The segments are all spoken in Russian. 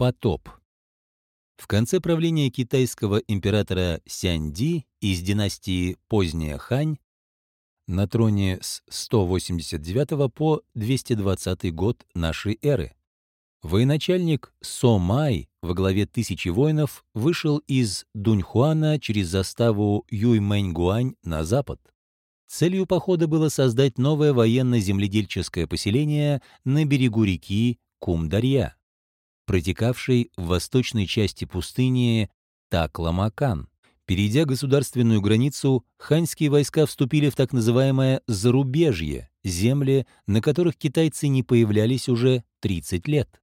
Потоп. В конце правления китайского императора Сяньди из династии Поздняя Хань на троне с 189 по 220 год нашей эры. Военачальник Со Май во главе тысячи воинов вышел из Дуньхуана через заставу Юймэньгуань на запад. Целью похода было создать новое военно-земледельческое поселение на берегу реки Кумдарья протекавшей в восточной части пустыни Такламакан. Перейдя государственную границу, ханьские войска вступили в так называемое «зарубежье» — земли, на которых китайцы не появлялись уже 30 лет.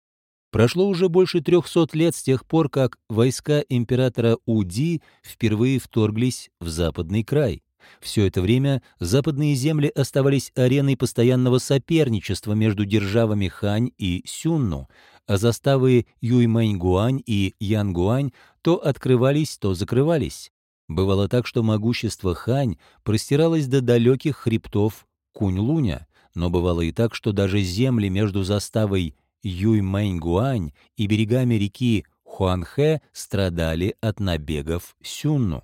Прошло уже больше 300 лет с тех пор, как войска императора Уди впервые вторглись в западный край. Все это время западные земли оставались ареной постоянного соперничества между державами Хань и Сюнну, заставы Юймэньгуань и Янгуань то открывались, то закрывались. Бывало так, что могущество Хань простиралось до далеких хребтов Кунь-Луня, но бывало и так, что даже земли между заставой Юймэньгуань и берегами реки Хуанхэ страдали от набегов Сюнну.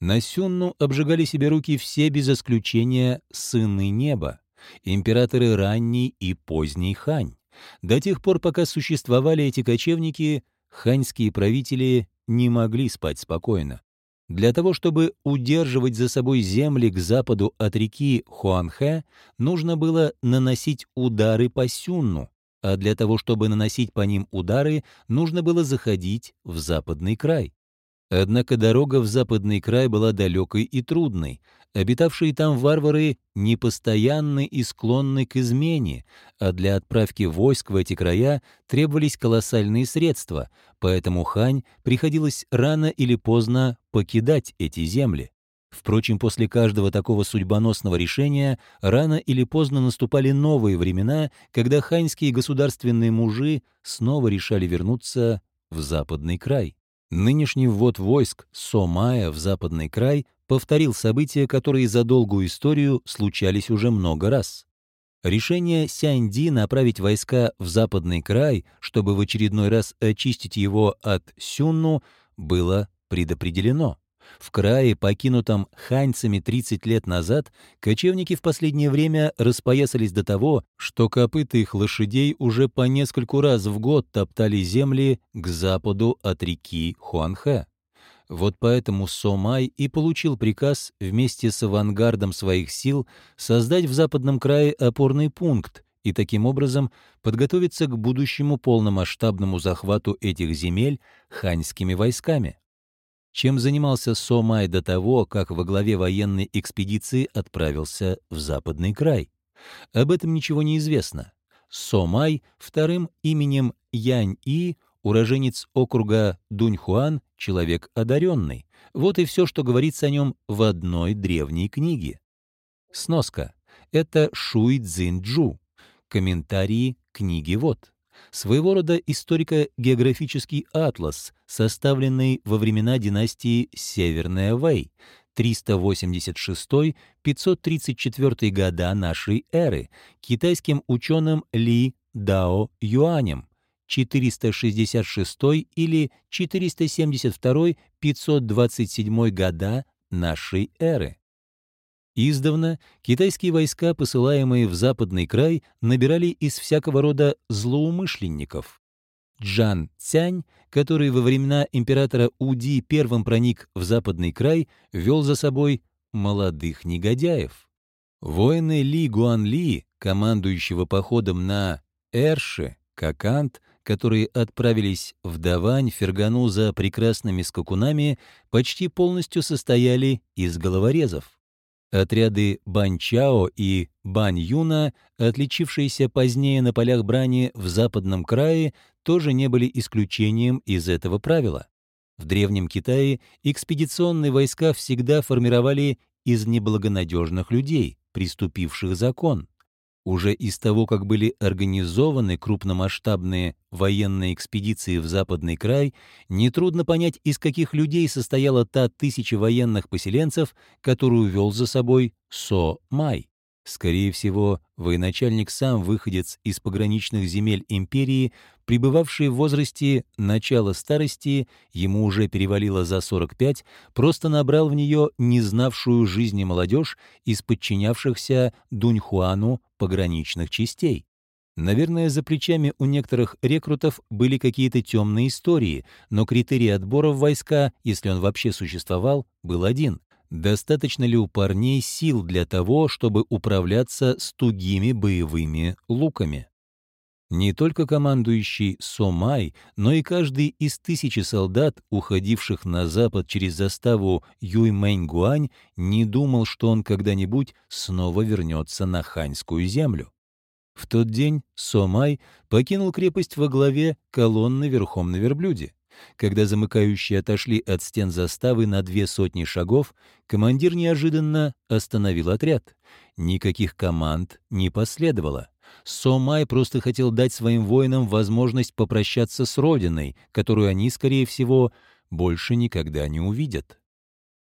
На Сюнну обжигали себе руки все без исключения сыны неба, императоры ранней и поздней Хань. До тех пор, пока существовали эти кочевники, ханьские правители не могли спать спокойно. Для того, чтобы удерживать за собой земли к западу от реки Хуанхэ, нужно было наносить удары по Сюнну, а для того, чтобы наносить по ним удары, нужно было заходить в западный край. Однако дорога в западный край была далекой и трудной. Обитавшие там варвары непостоянны и склонны к измене, а для отправки войск в эти края требовались колоссальные средства, поэтому Хань приходилось рано или поздно покидать эти земли. Впрочем, после каждого такого судьбоносного решения рано или поздно наступали новые времена, когда ханьские государственные мужи снова решали вернуться в западный край. Нынешний ввод войск Сомая в западный край повторил события, которые за долгую историю случались уже много раз. Решение Сяньди направить войска в западный край, чтобы в очередной раз очистить его от Сюнну, было предопределено. В крае, покинутом ханьцами 30 лет назад, кочевники в последнее время распоясались до того, что копыта их лошадей уже по нескольку раз в год топтали земли к западу от реки Хуанхэ. Вот поэтому Сомай и получил приказ вместе с авангардом своих сил создать в западном крае опорный пункт и таким образом подготовиться к будущему полномасштабному захвату этих земель ханьскими войсками чем занимался Сомай до того, как во главе военной экспедиции отправился в западный край. Об этом ничего не известно. Сомай вторым именем Янь-И, уроженец округа Дуньхуан, человек одаренный. Вот и все, что говорится о нем в одной древней книге. Сноска. Это Шуй Цзиньчжу. Комментарии книги вот своего рода историко-географический атлас, составленный во времена династии Северная Вэй, 386-534 года нашей эры, китайским ученым Ли Дао Юанем, 466 или 472-527 года нашей эры. Издавна китайские войска, посылаемые в западный край, набирали из всякого рода злоумышленников. Джан Цянь, который во времена императора Уди первым проник в западный край, вел за собой молодых негодяев. Воины Ли Гуанли, командующего походом на Эрше, Какант, которые отправились в Давань, Фергану за прекрасными скакунами, почти полностью состояли из головорезов. Отряды Банчао и Бань-Юна, отличившиеся позднее на полях брани в западном крае, тоже не были исключением из этого правила. В Древнем Китае экспедиционные войска всегда формировали из неблагонадежных людей, приступивших закон. Уже из того, как были организованы крупномасштабные военные экспедиции в Западный край, нетрудно понять, из каких людей состояла та тысяча военных поселенцев, которую вел за собой Со Май. Скорее всего, военачальник сам выходец из пограничных земель империи, пребывавший в возрасте начала старости, ему уже перевалило за 45, просто набрал в нее не знавшую жизни молодежь из подчинявшихся Дуньхуану пограничных частей. Наверное, за плечами у некоторых рекрутов были какие-то темные истории, но критерий отбора в войска, если он вообще существовал, был один. Достаточно ли у парней сил для того, чтобы управляться с тугими боевыми луками? Не только командующий Сомай, но и каждый из тысячи солдат, уходивших на запад через заставу Юймэньгуань, не думал, что он когда-нибудь снова вернется на ханьскую землю. В тот день Сомай покинул крепость во главе колонны верхом на верблюде. Когда замыкающие отошли от стен заставы на две сотни шагов, командир неожиданно остановил отряд. Никаких команд не последовало. Сомай просто хотел дать своим воинам возможность попрощаться с родиной, которую они, скорее всего, больше никогда не увидят.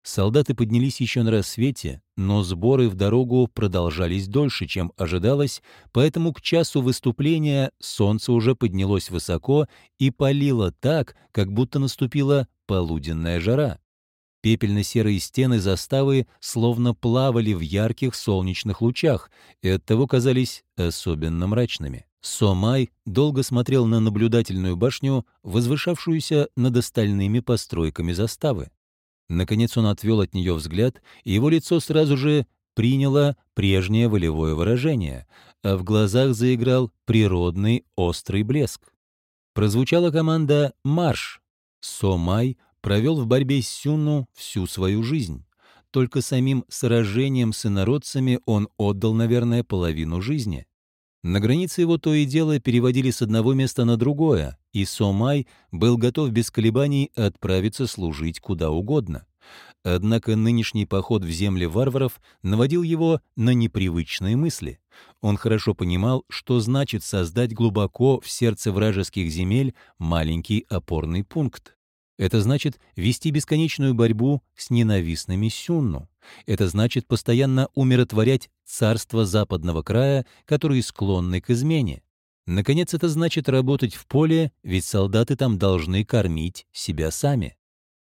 Солдаты поднялись еще на рассвете, но сборы в дорогу продолжались дольше, чем ожидалось, поэтому к часу выступления солнце уже поднялось высоко и палило так, как будто наступила полуденная жара. Пепельно-серые стены заставы словно плавали в ярких солнечных лучах и оттого казались особенно мрачными. Сомай долго смотрел на наблюдательную башню, возвышавшуюся над остальными постройками заставы. Наконец он отвел от нее взгляд, и его лицо сразу же приняло прежнее волевое выражение, а в глазах заиграл природный острый блеск. Прозвучала команда «Марш». Сомай провел в борьбе с Сюну всю свою жизнь. Только самим сражением с инородцами он отдал, наверное, половину жизни. На границе его то и дело переводили с одного места на другое, и Сомай был готов без колебаний отправиться служить куда угодно. Однако нынешний поход в земли варваров наводил его на непривычные мысли. Он хорошо понимал, что значит создать глубоко в сердце вражеских земель маленький опорный пункт. Это значит вести бесконечную борьбу с ненавистными сюнну. Это значит постоянно умиротворять царство западного края, которые склонны к измене. Наконец, это значит работать в поле, ведь солдаты там должны кормить себя сами.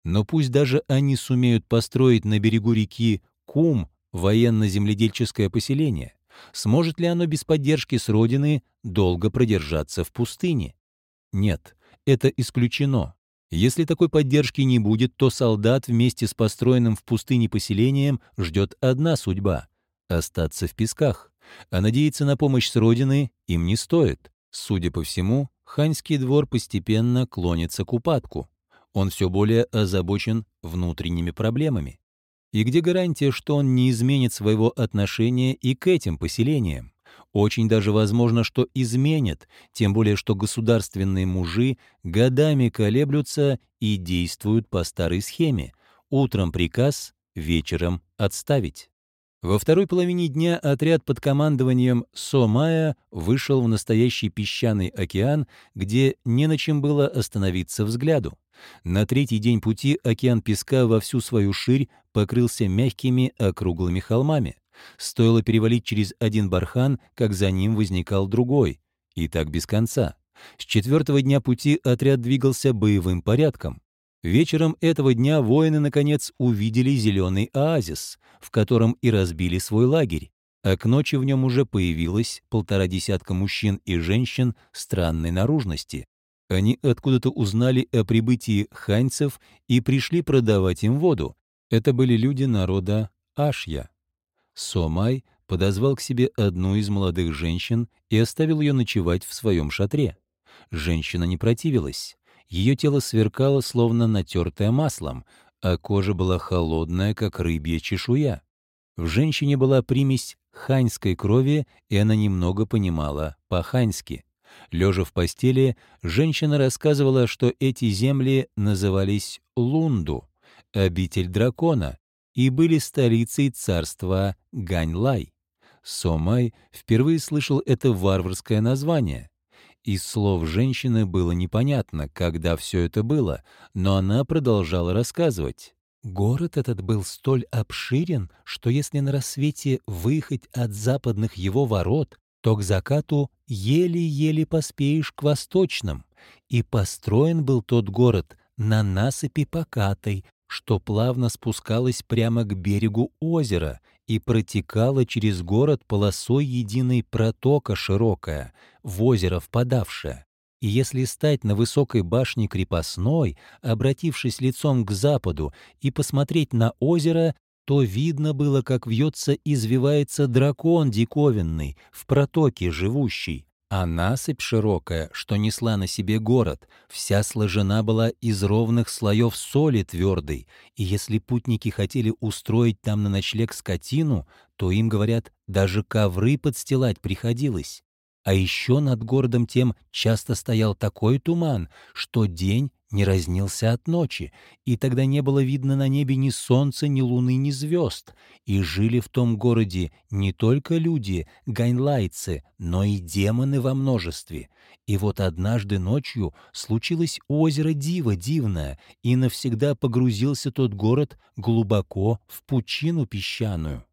Но пусть даже они сумеют построить на берегу реки Кум военно-земледельческое поселение, сможет ли оно без поддержки с родины долго продержаться в пустыне? Нет, это исключено. Если такой поддержки не будет, то солдат вместе с построенным в пустыне поселением ждет одна судьба — остаться в песках а надеяться на помощь с родины им не стоит. Судя по всему, ханьский двор постепенно клонится к упадку. Он все более озабочен внутренними проблемами. И где гарантия, что он не изменит своего отношения и к этим поселениям? Очень даже возможно, что изменит, тем более что государственные мужи годами колеблются и действуют по старой схеме. Утром приказ, вечером отставить. Во второй половине дня отряд под командованием Сомая вышел в настоящий песчаный океан, где не на чем было остановиться взгляду. На третий день пути океан песка во всю свою ширь покрылся мягкими округлыми холмами. Стоило перевалить через один бархан, как за ним возникал другой. И так без конца. С четвертого дня пути отряд двигался боевым порядком. Вечером этого дня воины, наконец, увидели зеленый оазис, в котором и разбили свой лагерь, а к ночи в нем уже появилось полтора десятка мужчин и женщин странной наружности. Они откуда-то узнали о прибытии ханьцев и пришли продавать им воду. Это были люди народа Ашья. Сомай подозвал к себе одну из молодых женщин и оставил ее ночевать в своем шатре. Женщина не противилась. Ее тело сверкало, словно натертое маслом, а кожа была холодная, как рыбья чешуя. В женщине была примесь ханьской крови, и она немного понимала по-ханьски. Лежа в постели, женщина рассказывала, что эти земли назывались Лунду, обитель дракона, и были столицей царства Ганьлай. Сомай впервые слышал это варварское название. Из слов женщины было непонятно, когда все это было, но она продолжала рассказывать. Город этот был столь обширен, что если на рассвете выехать от западных его ворот, то к закату еле-еле поспеешь к восточным. И построен был тот город на насыпи покатой, что плавно спускалась прямо к берегу озера и протекала через город полосой единой протока широкая, в озеро впадавшая. И если стать на высокой башне крепостной, обратившись лицом к западу, и посмотреть на озеро, то видно было, как вьется и извивается дракон диковинный, в протоке живущий, а насыпь широкая, что несла на себе город, вся сложена была из ровных слоев соли твердой, и если путники хотели устроить там на ночлег скотину, то им, говорят, даже ковры подстилать приходилось. А еще над городом тем часто стоял такой туман, что день не разнился от ночи, и тогда не было видно на небе ни солнца, ни луны, ни звезд, и жили в том городе не только люди, гайнлайцы, но и демоны во множестве. И вот однажды ночью случилось озеро Диво дивное, и навсегда погрузился тот город глубоко в пучину песчаную.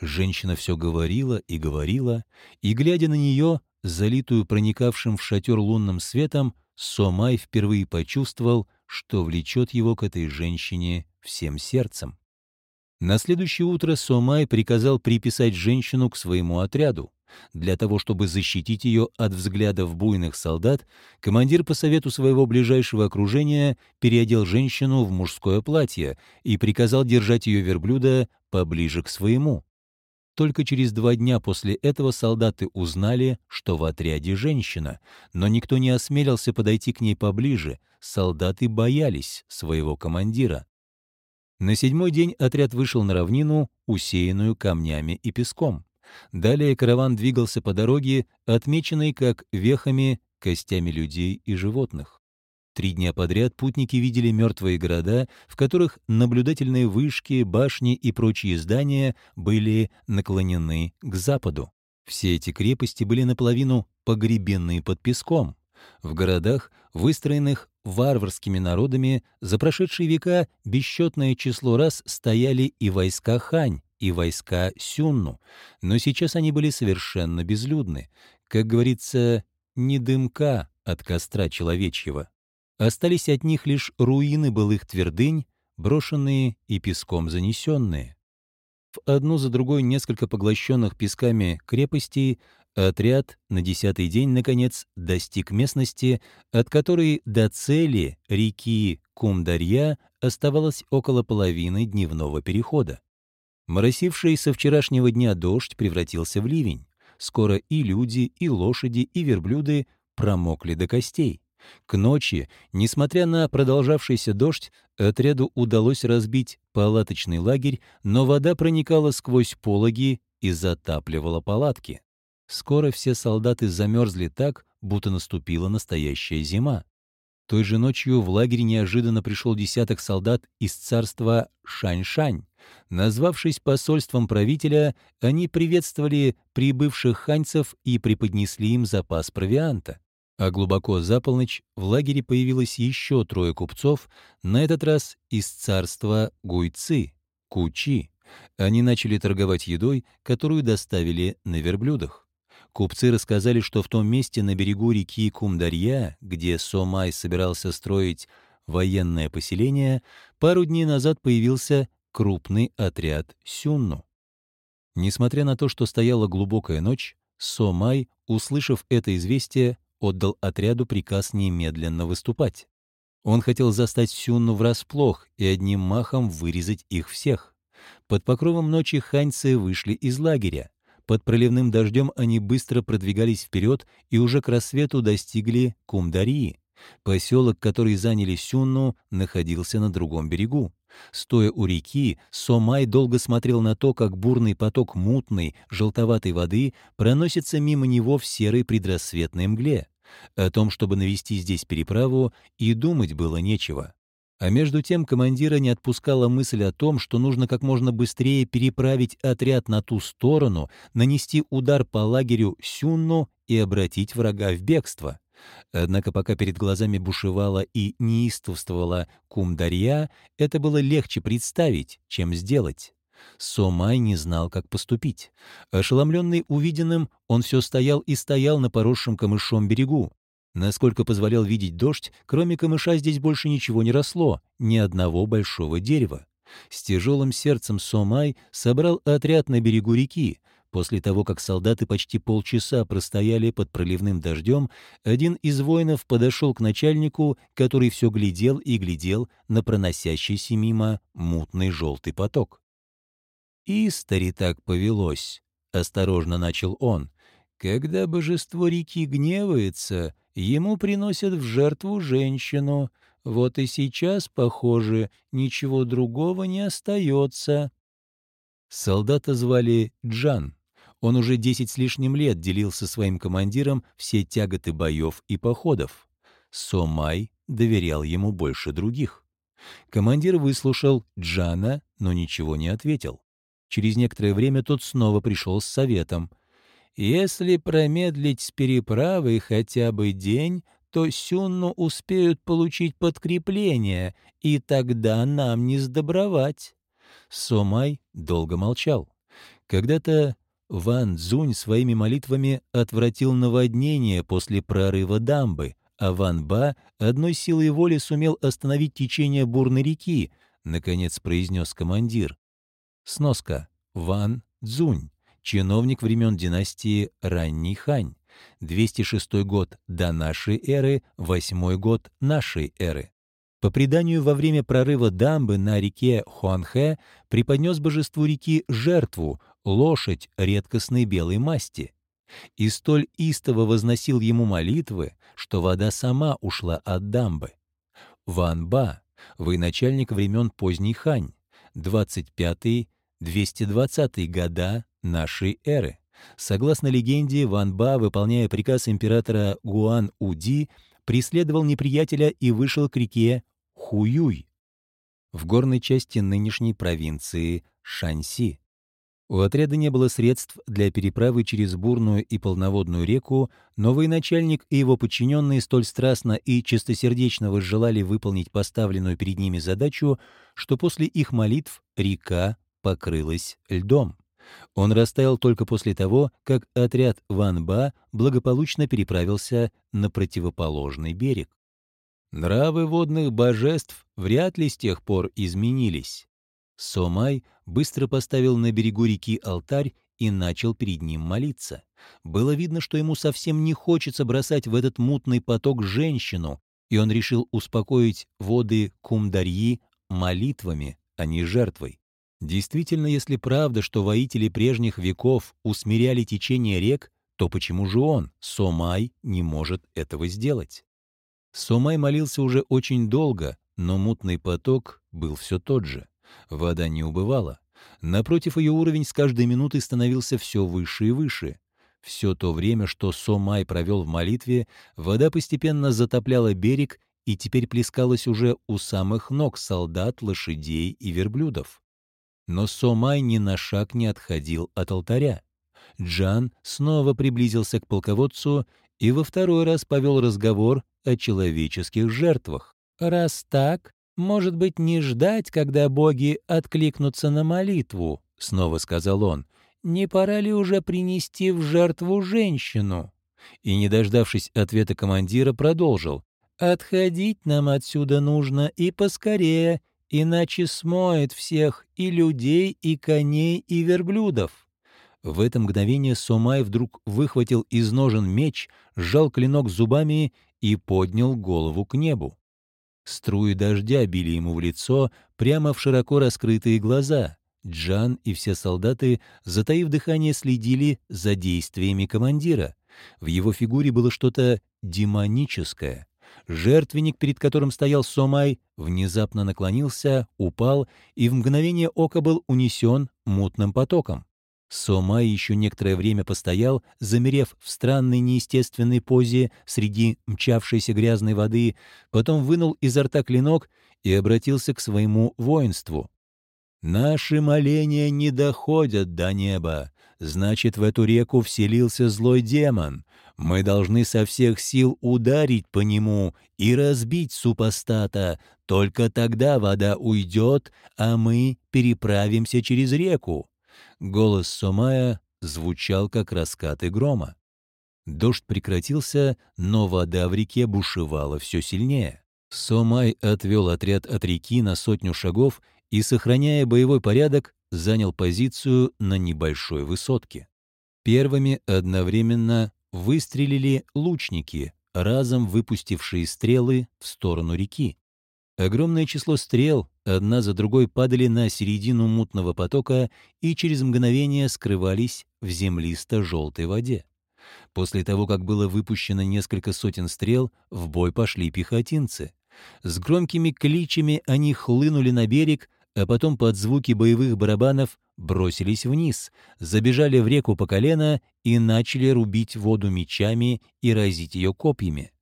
Женщина все говорила и говорила, и, глядя на нее, залитую проникавшим в шатер лунным светом, Сомай впервые почувствовал, что влечет его к этой женщине всем сердцем. На следующее утро Сомай приказал приписать женщину к своему отряду. Для того, чтобы защитить ее от взглядов буйных солдат, командир по совету своего ближайшего окружения переодел женщину в мужское платье и приказал держать ее верблюда поближе к своему. Только через два дня после этого солдаты узнали, что в отряде женщина, но никто не осмелился подойти к ней поближе, солдаты боялись своего командира. На седьмой день отряд вышел на равнину, усеянную камнями и песком. Далее караван двигался по дороге, отмеченной как вехами, костями людей и животных. Три дня подряд путники видели мертвые города, в которых наблюдательные вышки, башни и прочие здания были наклонены к западу. Все эти крепости были наполовину погребены под песком. В городах, выстроенных варварскими народами, за прошедшие века бесчетное число раз стояли и войска Хань, и войска Сюнну, но сейчас они были совершенно безлюдны. Как говорится, не дымка от костра человечьего. Остались от них лишь руины былых твердынь, брошенные и песком занесенные. В одну за другой несколько поглощенных песками крепостей отряд на десятый день, наконец, достиг местности, от которой до цели реки Кумдарья оставалось около половины дневного перехода. Моросивший со вчерашнего дня дождь превратился в ливень. Скоро и люди, и лошади, и верблюды промокли до костей. К ночи, несмотря на продолжавшийся дождь, отряду удалось разбить палаточный лагерь, но вода проникала сквозь пологи и затапливала палатки. Скоро все солдаты замерзли так, будто наступила настоящая зима. Той же ночью в лагерь неожиданно пришел десяток солдат из царства Шань-Шань. Назвавшись посольством правителя, они приветствовали прибывших ханьцев и преподнесли им запас провианта. А глубоко за полночь в лагере появилось еще трое купцов, на этот раз из царства Гуйцы, Кучи. Они начали торговать едой, которую доставили на верблюдах. Купцы рассказали, что в том месте на берегу реки Кумдарья, где Сомай собирался строить военное поселение, пару дней назад появился крупный отряд Сюнну. Несмотря на то, что стояла глубокая ночь, Сомай, услышав это известие, отдал отряду приказ немедленно выступать. Он хотел застать Сюнну врасплох и одним махом вырезать их всех. Под покровом ночи ханьцы вышли из лагеря. Под проливным дождем они быстро продвигались вперед и уже к рассвету достигли Кумдарии. Поселок, который заняли Сюнну, находился на другом берегу. Стоя у реки, Сомай долго смотрел на то, как бурный поток мутной, желтоватой воды проносится мимо него в серой предрассветной мгле. О том, чтобы навести здесь переправу, и думать было нечего. А между тем командира не отпускала мысль о том, что нужно как можно быстрее переправить отряд на ту сторону, нанести удар по лагерю Сюнну и обратить врага в бегство. Однако пока перед глазами бушевала и неистовствовала Кумдарья, это было легче представить, чем сделать. Сомай не знал, как поступить. Ошеломленный увиденным, он все стоял и стоял на поросшем камышом берегу. Насколько позволял видеть дождь, кроме камыша здесь больше ничего не росло, ни одного большого дерева. С тяжелым сердцем Сомай собрал отряд на берегу реки. После того, как солдаты почти полчаса простояли под проливным дождем, один из воинов подошел к начальнику, который все глядел и глядел на проносящийся мимо мутный желтый поток. «Истори так повелось», — осторожно начал он. «Когда божество реки гневается, ему приносят в жертву женщину. Вот и сейчас, похоже, ничего другого не остается». Солдата звали Джан. Он уже десять с лишним лет делил со своим командиром все тяготы боев и походов. Сомай доверял ему больше других. Командир выслушал Джана, но ничего не ответил. Через некоторое время тот снова пришел с советом. «Если промедлить с переправой хотя бы день, то Сюнну успеют получить подкрепление, и тогда нам не сдобровать». Сомай долго молчал. Когда-то Ван Цзунь своими молитвами отвратил наводнение после прорыва дамбы, а Ван Ба одной силой воли сумел остановить течение бурной реки, наконец произнес командир. Сноска. Ван Цзунь. Чиновник времен династии Ранний Хань. 206 год до нашей эры, 8 год нашей эры. По преданию, во время прорыва дамбы на реке Хуанхэ преподнес божеству реки жертву, лошадь редкостной белой масти. И столь истово возносил ему молитвы, что вода сама ушла от дамбы. Ван Ба, военачальник времен поздней Хань, 25 220 года нашей эры. Согласно легенде, Ван Ба, выполняя приказ императора Гуан Уди, преследовал неприятеля и вышел к реке Хуюй в горной части нынешней провинции Шаньси. У отряда не было средств для переправы через бурную и полноводную реку, но военачальник и его подчиненные столь страстно и чистосердечно возжелали выполнить поставленную перед ними задачу, что после их молитв река покрылась льдом. Он растаял только после того, как отряд Ван Ба благополучно переправился на противоположный берег. Нравы водных божеств вряд ли с тех пор изменились. Сомай быстро поставил на берегу реки алтарь и начал перед ним молиться. Было видно, что ему совсем не хочется бросать в этот мутный поток женщину, и он решил успокоить воды Кумдарьи молитвами, а не жертвой. Действительно, если правда, что воители прежних веков усмиряли течение рек, то почему же он, Сомай, не может этого сделать? Сомай молился уже очень долго, но мутный поток был все тот же. Вода не убывала. Напротив, ее уровень с каждой минутой становился все выше и выше. Все то время, что Сомай провел в молитве, вода постепенно затопляла берег и теперь плескалась уже у самых ног солдат, лошадей и верблюдов. Но Сомай ни на шаг не отходил от алтаря. Джан снова приблизился к полководцу и во второй раз повел разговор о человеческих жертвах. «Раз так, может быть, не ждать, когда боги откликнутся на молитву?» — снова сказал он. «Не пора ли уже принести в жертву женщину?» И, не дождавшись ответа командира, продолжил. «Отходить нам отсюда нужно и поскорее, иначе смоет всех и людей, и коней, и верблюдов. В это мгновение Сомай вдруг выхватил из ножен меч, сжал клинок зубами и поднял голову к небу. Струи дождя били ему в лицо, прямо в широко раскрытые глаза. Джан и все солдаты, затаив дыхание, следили за действиями командира. В его фигуре было что-то демоническое. Жертвенник, перед которым стоял Сомай, внезапно наклонился, упал и в мгновение ока был унесен мутным потоком. Сомай еще некоторое время постоял, замерев в странной неестественной позе среди мчавшейся грязной воды, потом вынул изо рта клинок и обратился к своему воинству. Наши моления не доходят до неба. Значит, в эту реку вселился злой демон. Мы должны со всех сил ударить по нему и разбить супостата. Только тогда вода уйдет, а мы переправимся через реку. Голос Сомая звучал, как раскаты грома. Дождь прекратился, но вода в реке бушевала все сильнее. Сомай отвел отряд от реки на сотню шагов и, сохраняя боевой порядок, занял позицию на небольшой высотке. Первыми одновременно выстрелили лучники, разом выпустившие стрелы в сторону реки. Огромное число стрел одна за другой падали на середину мутного потока и через мгновение скрывались в землисто-желтой воде. После того, как было выпущено несколько сотен стрел, в бой пошли пехотинцы. С громкими кличами они хлынули на берег, а потом под звуки боевых барабанов бросились вниз, забежали в реку по колено и начали рубить воду мечами и разить ее копьями.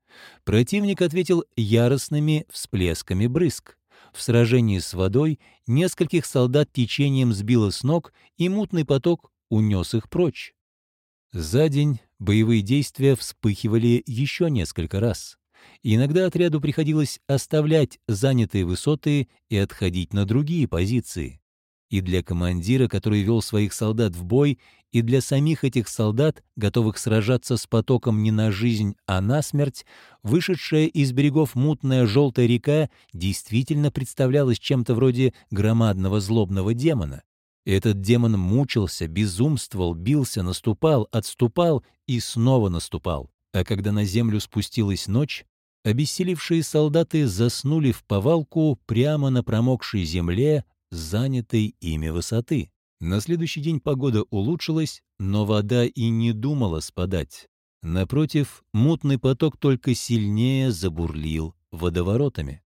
Противник ответил яростными всплесками брызг. В сражении с водой нескольких солдат течением сбило с ног, и мутный поток унес их прочь. За день боевые действия вспыхивали еще несколько раз. Иногда отряду приходилось оставлять занятые высоты и отходить на другие позиции. И для командира, который вел своих солдат в бой, и для самих этих солдат, готовых сражаться с потоком не на жизнь, а на смерть, вышедшая из берегов мутная желтая река действительно представлялась чем-то вроде громадного злобного демона. Этот демон мучился, безумствовал, бился, наступал, отступал и снова наступал. А когда на землю спустилась ночь, обессилевшие солдаты заснули в повалку прямо на промокшей земле, занятой ими высоты. На следующий день погода улучшилась, но вода и не думала спадать. Напротив, мутный поток только сильнее забурлил водоворотами.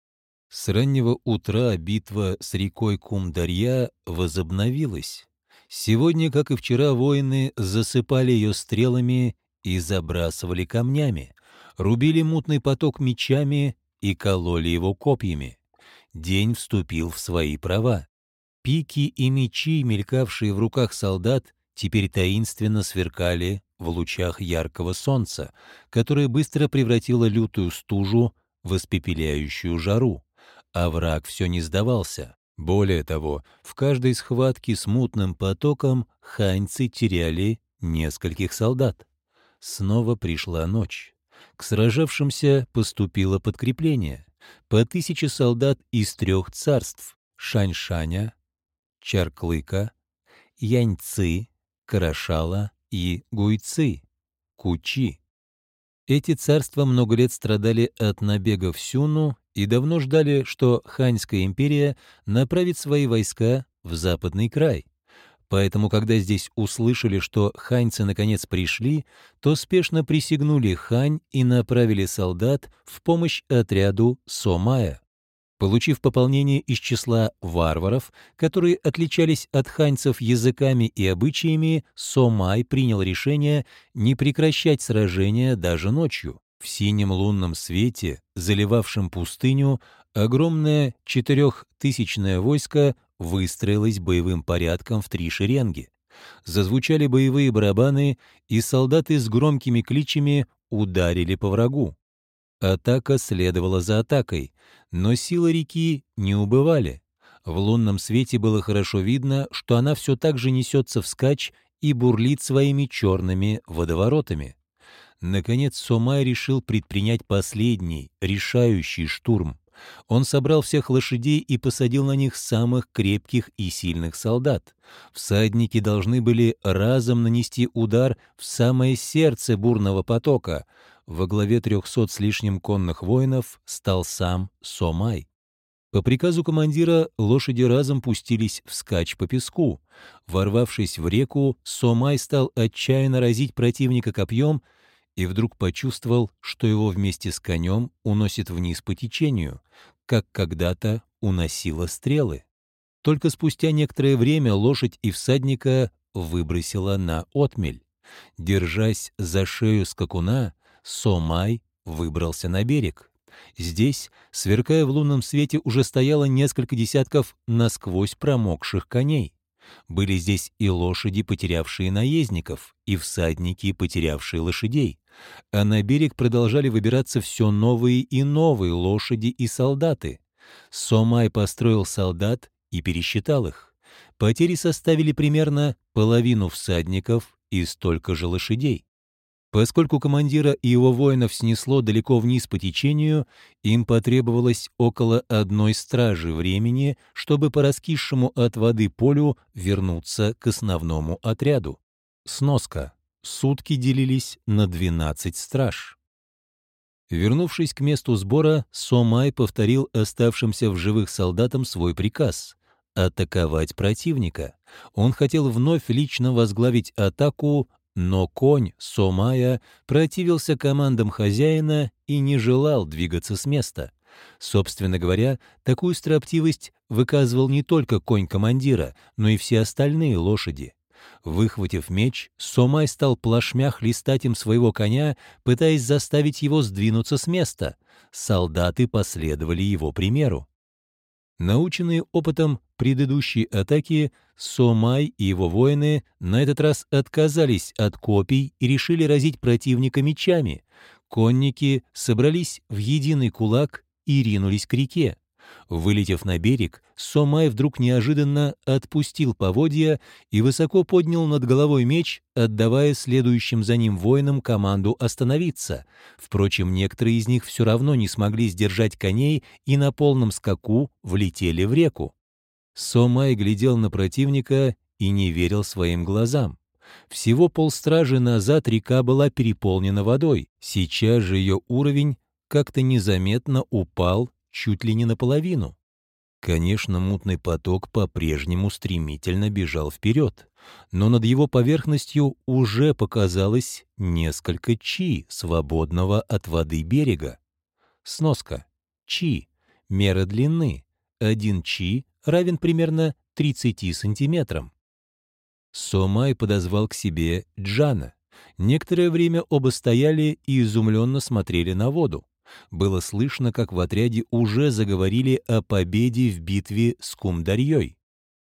С раннего утра битва с рекой Кумдарья возобновилась. Сегодня, как и вчера, воины засыпали ее стрелами и забрасывали камнями, рубили мутный поток мечами и кололи его копьями. День вступил в свои права. Пики и мечи, мелькавшие в руках солдат, теперь таинственно сверкали в лучах яркого солнца, которое быстро превратило лютую стужу в испепеляющую жару а враг все не сдавался. Более того, в каждой схватке с мутным потоком ханьцы теряли нескольких солдат. Снова пришла ночь. К сражавшимся поступило подкрепление. По тысяче солдат из трех царств — Шаньшаня, Чарклыка, Яньцы, Карашала и Гуйцы, Кучи. Эти царства много лет страдали от набегов Сюну и давно ждали, что Ханьская империя направит свои войска в западный край. Поэтому, когда здесь услышали, что ханьцы наконец пришли, то спешно присягнули Хань и направили солдат в помощь отряду Сомая. Получив пополнение из числа варваров, которые отличались от ханьцев языками и обычаями, Сомай принял решение не прекращать сражения даже ночью. В синем лунном свете, заливавшем пустыню, огромное четырехтысячное войско выстроилось боевым порядком в три шеренги. Зазвучали боевые барабаны, и солдаты с громкими кличами ударили по врагу. Атака следовала за атакой, но силы реки не убывали. В лунном свете было хорошо видно, что она все так же несется вскачь и бурлит своими черными водоворотами. Наконец Сомай решил предпринять последний, решающий штурм. Он собрал всех лошадей и посадил на них самых крепких и сильных солдат. Всадники должны были разом нанести удар в самое сердце бурного потока. Во главе трехсот с лишним конных воинов стал сам Сомай. По приказу командира лошади разом пустились вскачь по песку. Ворвавшись в реку, Сомай стал отчаянно разить противника копьем — и вдруг почувствовал, что его вместе с конем уносит вниз по течению, как когда-то уносило стрелы. Только спустя некоторое время лошадь и всадника выбросила на отмель. Держась за шею скакуна, Сомай выбрался на берег. Здесь, сверкая в лунном свете, уже стояло несколько десятков насквозь промокших коней. Были здесь и лошади, потерявшие наездников, и всадники, потерявшие лошадей. А на берег продолжали выбираться все новые и новые лошади и солдаты. Сомай построил солдат и пересчитал их. Потери составили примерно половину всадников и столько же лошадей. Поскольку командира и его воинов снесло далеко вниз по течению, им потребовалось около одной стражи времени, чтобы по раскисшему от воды полю вернуться к основному отряду. Сноска. Сутки делились на 12 страж. Вернувшись к месту сбора, Сомай повторил оставшимся в живых солдатам свой приказ — атаковать противника. Он хотел вновь лично возглавить атаку, но конь Сомая противился командам хозяина и не желал двигаться с места. Собственно говоря, такую строптивость выказывал не только конь командира, но и все остальные лошади. Выхватив меч, Сомай стал плашмя хлестать им своего коня, пытаясь заставить его сдвинуться с места. Солдаты последовали его примеру. Наученные опытом предыдущей атаки, Сомай и его воины на этот раз отказались от копий и решили разить противника мечами. Конники собрались в единый кулак и ринулись к реке. Вылетев на берег, Сомай вдруг неожиданно отпустил поводья и высоко поднял над головой меч, отдавая следующим за ним воинам команду остановиться. Впрочем, некоторые из них все равно не смогли сдержать коней и на полном скаку влетели в реку. Сомай глядел на противника и не верил своим глазам. Всего полстражи назад река была переполнена водой, сейчас же ее уровень как-то незаметно упал чуть ли не наполовину. Конечно, мутный поток по-прежнему стремительно бежал вперед, но над его поверхностью уже показалось несколько чи свободного от воды берега. Сноска. Чи. Мера длины. Один чи равен примерно 30 сантиметрам. Сомай подозвал к себе Джана. Некоторое время оба стояли и изумленно смотрели на воду. Было слышно, как в отряде уже заговорили о победе в битве с Кумдарьей.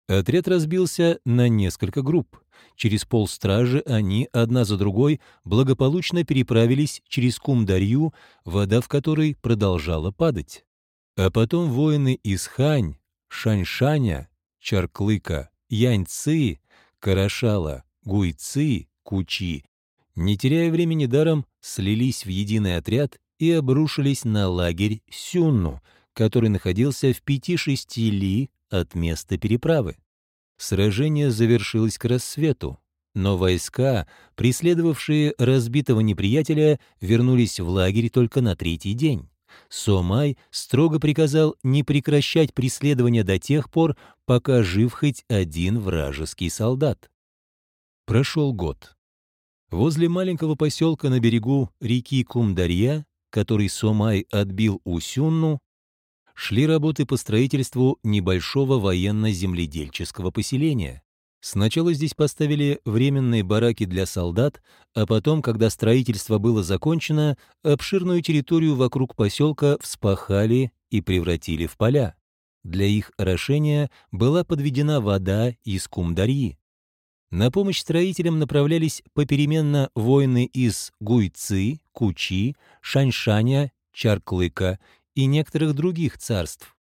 Отряд разбился на несколько групп. Через полстражи они, одна за другой, благополучно переправились через Кумдарью, вода в которой продолжала падать. А потом воины из Хань, Шаньшаня, Чарклыка, Яньцы, Карашала, Гуйцы, Кучи, не теряя времени даром, слились в единый отряд и обрушились на лагерь Сюнну, который находился в пяти-шести ли от места переправы. Сражение завершилось к рассвету, но войска, преследовавшие разбитого неприятеля, вернулись в лагерь только на третий день. Сомай строго приказал не прекращать преследование до тех пор, пока жив хоть один вражеский солдат. Прошел год. Возле маленького поселка на берегу реки Кумдарья который Сомай отбил у Сюнну, шли работы по строительству небольшого военно-земледельческого поселения. Сначала здесь поставили временные бараки для солдат, а потом, когда строительство было закончено, обширную территорию вокруг поселка вспахали и превратили в поля. Для их орошения была подведена вода из Кумдарьи. На помощь строителям направлялись попеременно воины из Гуйцы, Кучи, Шаньшаня, Чарклыка и некоторых других царств.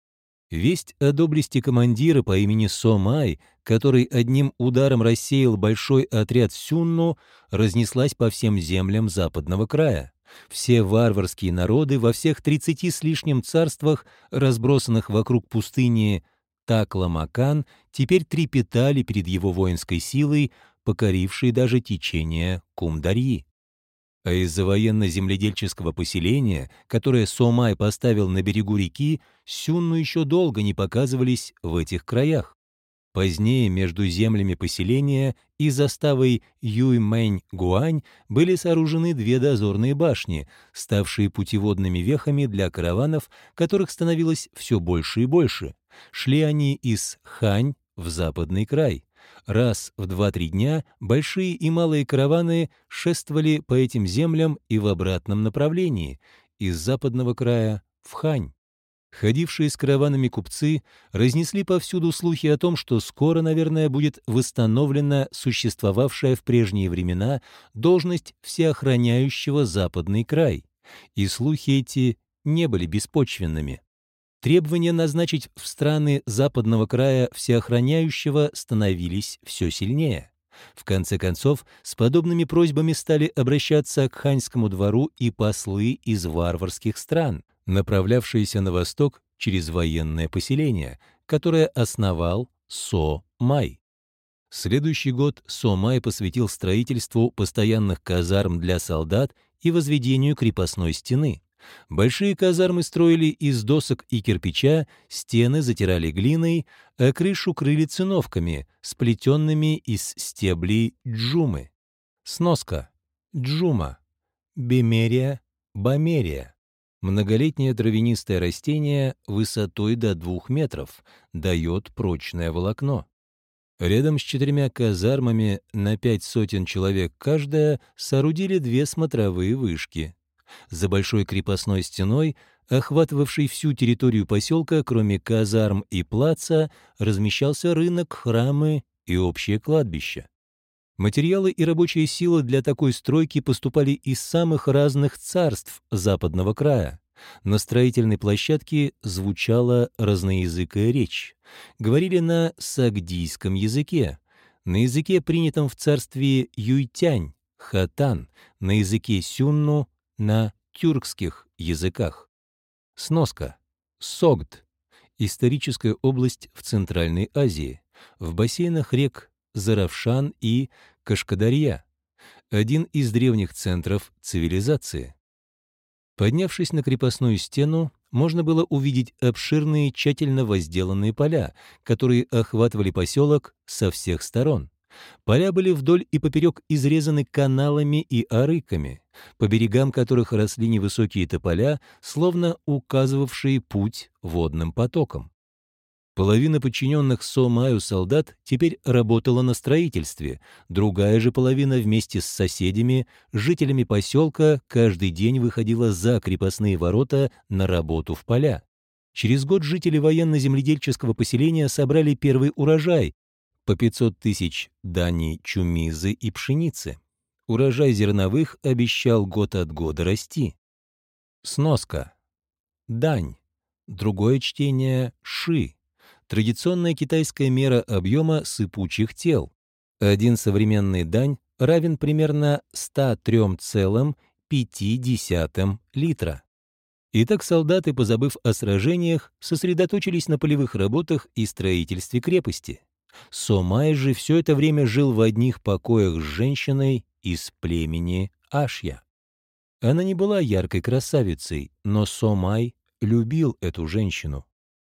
Весть о доблести командира по имени Сомай, который одним ударом рассеял большой отряд Сюнну, разнеслась по всем землям западного края. Все варварские народы во всех тридцати с лишним царствах, разбросанных вокруг пустыни Такламакан теперь трепетали перед его воинской силой, покорившей даже течение Кумдарьи. А из-за военно-земледельческого поселения, которое Сомай поставил на берегу реки, Сюнну еще долго не показывались в этих краях. Позднее между землями поселения и заставой Юймэнь-Гуань были сооружены две дозорные башни, ставшие путеводными вехами для караванов, которых становилось все больше и больше. Шли они из Хань в западный край. Раз в два-три дня большие и малые караваны шествовали по этим землям и в обратном направлении, из западного края в Хань. Ходившие с караванами купцы разнесли повсюду слухи о том, что скоро, наверное, будет восстановлена существовавшая в прежние времена должность всеохраняющего западный край. И слухи эти не были беспочвенными. Требования назначить в страны западного края всеохраняющего становились все сильнее. В конце концов, с подобными просьбами стали обращаться к ханьскому двору и послы из варварских стран, направлявшиеся на восток через военное поселение, которое основал Со-Май. Следующий год Со-Май посвятил строительству постоянных казарм для солдат и возведению крепостной стены. Большие казармы строили из досок и кирпича, стены затирали глиной, а крышу крыли циновками, сплетенными из стеблей джумы. Сноска. Джума. Бемерия. Бамерия. Многолетнее травянистое растение высотой до двух метров дает прочное волокно. Рядом с четырьмя казармами на пять сотен человек каждая соорудили две смотровые вышки. За большой крепостной стеной, охватывавшей всю территорию поселка, кроме казарм и плаца, размещался рынок, храмы и общее кладбище. Материалы и рабочая сила для такой стройки поступали из самых разных царств западного края. На строительной площадке звучала разноязыкая речь. Говорили на сагдийском языке, на языке, принятом в царстве Юйтянь, Хатан, на языке Сюнну, на тюркских языках. Сноска. Согд. Историческая область в Центральной Азии, в бассейнах рек Заравшан и Кашкадарья, один из древних центров цивилизации. Поднявшись на крепостную стену, можно было увидеть обширные тщательно возделанные поля, которые охватывали поселок со всех сторон. Поля были вдоль и поперек изрезаны каналами и арыками, по берегам которых росли невысокие тополя, словно указывавшие путь водным потоком. Половина подчиненных Сомаю солдат теперь работала на строительстве, другая же половина вместе с соседями, жителями поселка, каждый день выходила за крепостные ворота на работу в поля. Через год жители военно-земледельческого поселения собрали первый урожай по 500 тысяч дани чумизы и пшеницы. Урожай зерновых обещал год от года расти. Сноска. Дань. Другое чтение — ши традиционная китайская мера объема сыпучих тел. Один современный дань равен примерно 103,5 литра. Итак, солдаты, позабыв о сражениях, сосредоточились на полевых работах и строительстве крепости. Сомай же все это время жил в одних покоях с женщиной из племени Ашья. Она не была яркой красавицей, но Сомай любил эту женщину.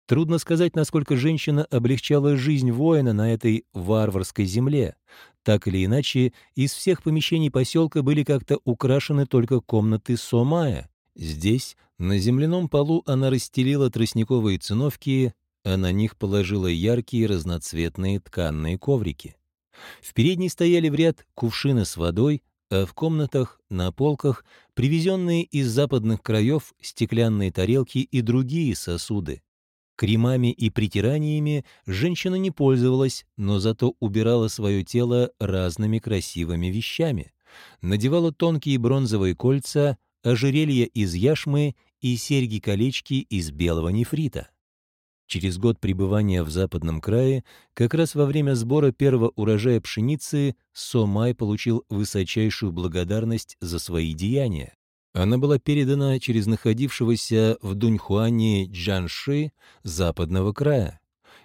Трудно сказать, насколько женщина облегчала жизнь воина на этой варварской земле. Так или иначе, из всех помещений поселка были как-то украшены только комнаты Сомая. Здесь, на земляном полу, она расстелила тростниковые циновки, а на них положила яркие разноцветные тканные коврики. В передней стояли в ряд кувшины с водой, а в комнатах, на полках, привезенные из западных краев стеклянные тарелки и другие сосуды. Кремами и притираниями женщина не пользовалась, но зато убирала свое тело разными красивыми вещами. Надевала тонкие бронзовые кольца, ожерелья из яшмы и серьги-колечки из белого нефрита. Через год пребывания в западном крае, как раз во время сбора первого урожая пшеницы, Сомай получил высочайшую благодарность за свои деяния. Она была передана через находившегося в Дуньхуане Джанши западного края.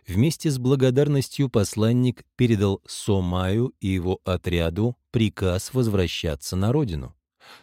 Вместе с благодарностью посланник передал Сомаю и его отряду приказ возвращаться на родину.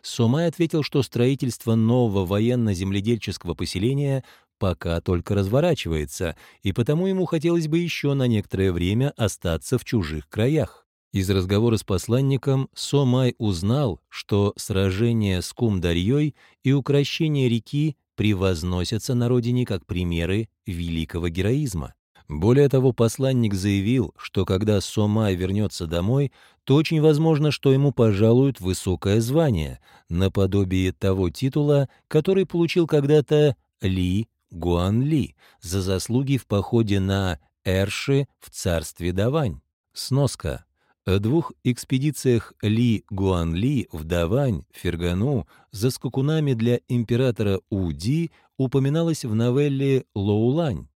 Сомай ответил, что строительство нового военно-земледельческого поселения пока только разворачивается, и потому ему хотелось бы еще на некоторое время остаться в чужих краях. Из разговора с посланником Сомай узнал, что сражение с Кумдарьей и укрощение реки превозносятся на родине как примеры великого героизма. Более того, посланник заявил, что когда Сомай вернется домой, то очень возможно, что ему пожалуют высокое звание, наподобие того титула, который получил когда-то Ли Гуанли за заслуги в походе на Эрши в царстве Давань. Сноска. О двух экспедициях Ли Гуанли в Давань, Фергану, за скакунами для императора Уди упоминалось в новелле «Лоулань».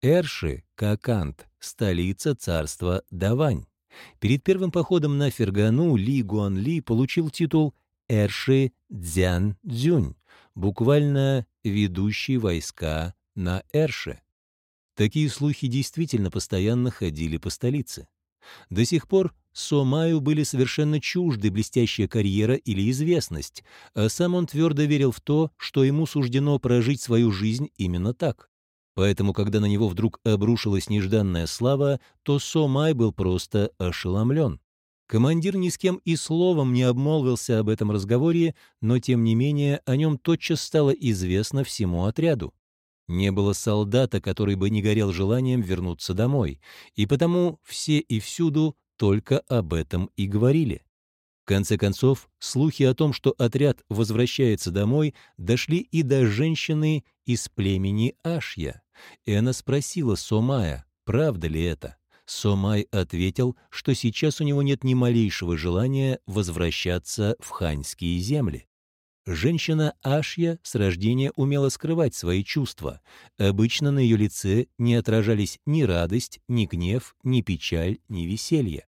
Эрши, Какант, столица царства Давань. Перед первым походом на Фергану Ли Гуанли получил титул Эрши Дзян Дзюнь, буквально «ведущий войска на Эрше». Такие слухи действительно постоянно ходили по столице. До сих пор Сомаю были совершенно чужды блестящая карьера или известность, а сам он твердо верил в то, что ему суждено прожить свою жизнь именно так. Поэтому, когда на него вдруг обрушилась нежданная слава, то Сомай был просто ошеломлен. Командир ни с кем и словом не обмолвился об этом разговоре, но тем не менее о нем тотчас стало известно всему отряду. Не было солдата, который бы не горел желанием вернуться домой, и потому все и всюду только об этом и говорили. В конце концов, слухи о том, что отряд возвращается домой, дошли и до женщины из племени Ашья. И она спросила Сомая, правда ли это. Сомай ответил, что сейчас у него нет ни малейшего желания возвращаться в ханьские земли. Женщина Ашья с рождения умела скрывать свои чувства. Обычно на ее лице не отражались ни радость, ни гнев, ни печаль, ни веселье.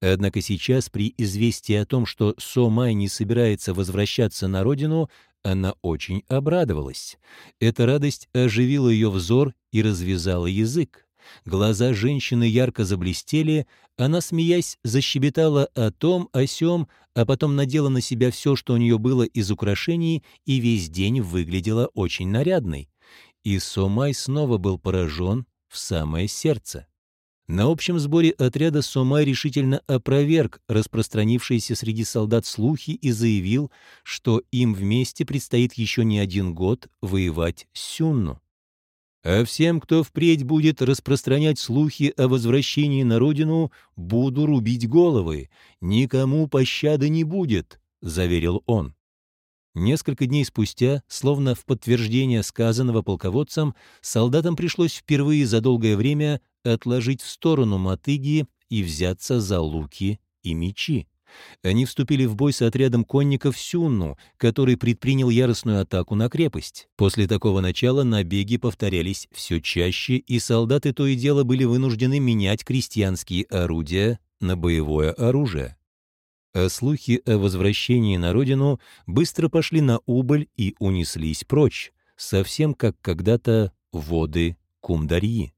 Однако сейчас, при известии о том, что Сомай не собирается возвращаться на родину, она очень обрадовалась. Эта радость оживила ее взор и развязала язык. Глаза женщины ярко заблестели, она, смеясь, защебетала о том, о сём, а потом надела на себя все, что у нее было из украшений, и весь день выглядела очень нарядной. И Сомай снова был поражен в самое сердце. На общем сборе отряда Сомай решительно опроверг распространившиеся среди солдат слухи и заявил, что им вместе предстоит еще не один год воевать с Сюнну. А всем, кто впредь будет распространять слухи о возвращении на родину, буду рубить головы. Никому пощады не будет, — заверил он. Несколько дней спустя, словно в подтверждение сказанного полководцем, солдатам пришлось впервые за долгое время отложить в сторону мотыги и взяться за луки и мечи. Они вступили в бой с отрядом конников Сюнну, который предпринял яростную атаку на крепость. После такого начала набеги повторялись все чаще, и солдаты то и дело были вынуждены менять крестьянские орудия на боевое оружие. А слухи о возвращении на родину быстро пошли на убыль и унеслись прочь, совсем как когда-то воды Кумдарьи.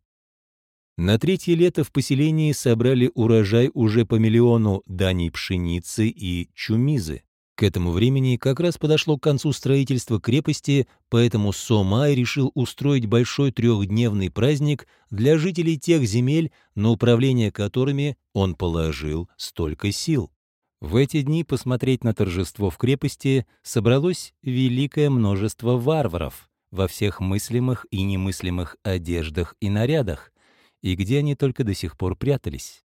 На третье лето в поселении собрали урожай уже по миллиону даней пшеницы и чумизы. К этому времени как раз подошло к концу строительство крепости, поэтому Сомай решил устроить большой трехдневный праздник для жителей тех земель, на управление которыми он положил столько сил. В эти дни посмотреть на торжество в крепости собралось великое множество варваров во всех мыслимых и немыслимых одеждах и нарядах, и где они только до сих пор прятались.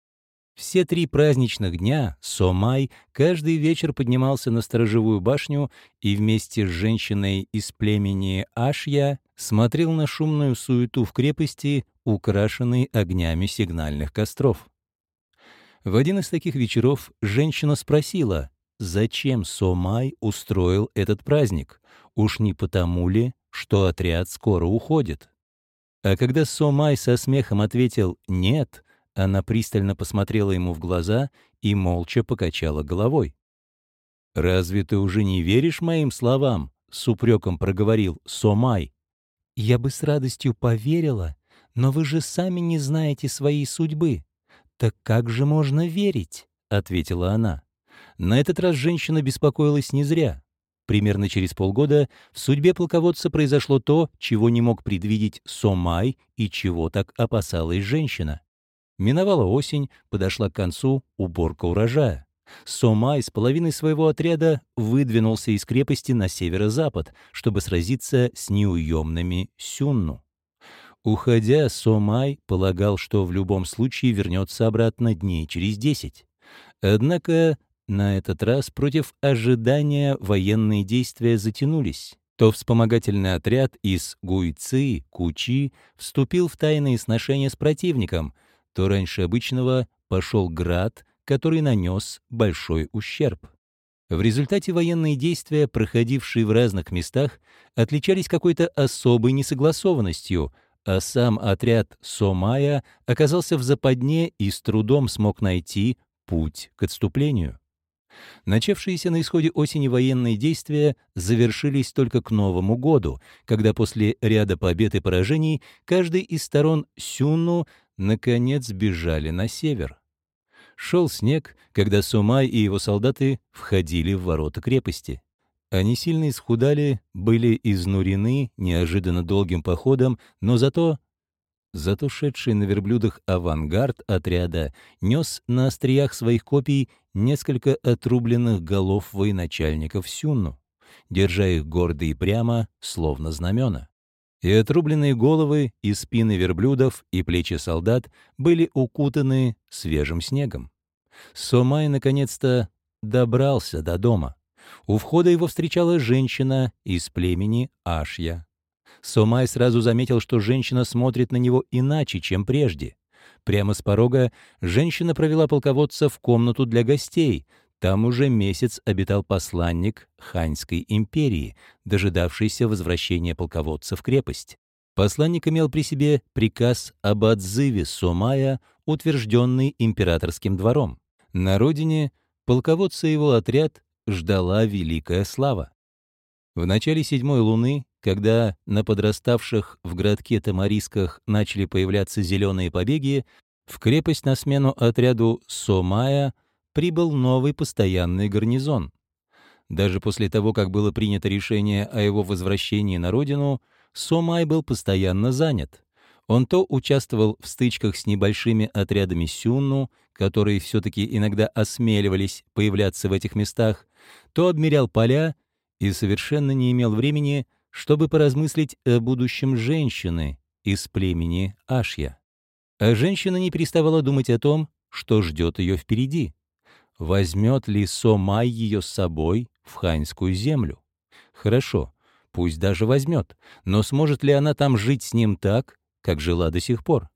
Все три праздничных дня Сомай каждый вечер поднимался на сторожевую башню и вместе с женщиной из племени Ашья смотрел на шумную суету в крепости, украшенной огнями сигнальных костров. В один из таких вечеров женщина спросила, зачем Сомай устроил этот праздник, уж не потому ли, что отряд скоро уходит. А когда Сомай со смехом ответил «нет», она пристально посмотрела ему в глаза и молча покачала головой. «Разве ты уже не веришь моим словам?» — с упреком проговорил Сомай. «Я бы с радостью поверила, но вы же сами не знаете своей судьбы. Так как же можно верить?» — ответила она. На этот раз женщина беспокоилась не зря. Примерно через полгода в судьбе полководца произошло то, чего не мог предвидеть Сомай и чего так опасалась женщина. Миновала осень, подошла к концу уборка урожая. Сомай с половиной своего отряда выдвинулся из крепости на северо-запад, чтобы сразиться с неуемными Сюнну. Уходя, Сомай полагал, что в любом случае вернется обратно дней через десять. Однако на этот раз против ожидания военные действия затянулись. То вспомогательный отряд из Гуйцы, Кучи вступил в тайные сношения с противником, то раньше обычного пошел град, который нанес большой ущерб. В результате военные действия, проходившие в разных местах, отличались какой-то особой несогласованностью, а сам отряд Сомая оказался в западне и с трудом смог найти путь к отступлению. Начавшиеся на исходе осени военные действия завершились только к Новому году, когда после ряда побед и поражений каждый из сторон Сюнну наконец бежали на север. Шел снег, когда Сумай и его солдаты входили в ворота крепости. Они сильно исхудали, были изнурены неожиданно долгим походом, но зато Зато шедший на верблюдах авангард отряда нес на остриях своих копий несколько отрубленных голов военачальников Сюнну, держа их гордо и прямо, словно знамена. И отрубленные головы и спины верблюдов и плечи солдат были укутаны свежим снегом. Сомай наконец-то добрался до дома. У входа его встречала женщина из племени Ашья. Сомай сразу заметил, что женщина смотрит на него иначе, чем прежде. Прямо с порога женщина провела полководца в комнату для гостей. Там уже месяц обитал посланник Ханьской империи, дожидавшийся возвращения полководца в крепость. Посланник имел при себе приказ об отзыве Сомая, утвержденный императорским двором. На родине полководца и его отряд ждала великая слава. В начале седьмой луны когда на подраставших в городке Тамарисках начали появляться зеленые побеги, в крепость на смену отряду Сомая прибыл новый постоянный гарнизон. Даже после того, как было принято решение о его возвращении на родину, Сомай был постоянно занят. Он то участвовал в стычках с небольшими отрядами Сюнну, которые все-таки иногда осмеливались появляться в этих местах, то обмерял поля и совершенно не имел времени чтобы поразмыслить о будущем женщины из племени Ашья. А женщина не переставала думать о том, что ждет ее впереди. Возьмет ли Сомай ее с собой в ханьскую землю? Хорошо, пусть даже возьмет, но сможет ли она там жить с ним так, как жила до сих пор?